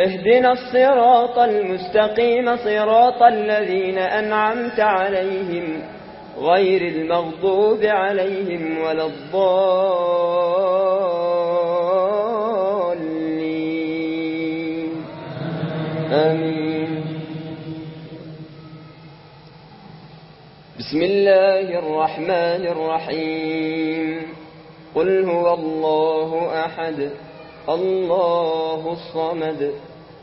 اهدنا الصراط المستقيم صراط الذين أنعمت عليهم غير المغضوب عليهم ولا الضالين. آمين. بسم الله الرحمن الرحيم. قل هو الله أحد. الله الصمد.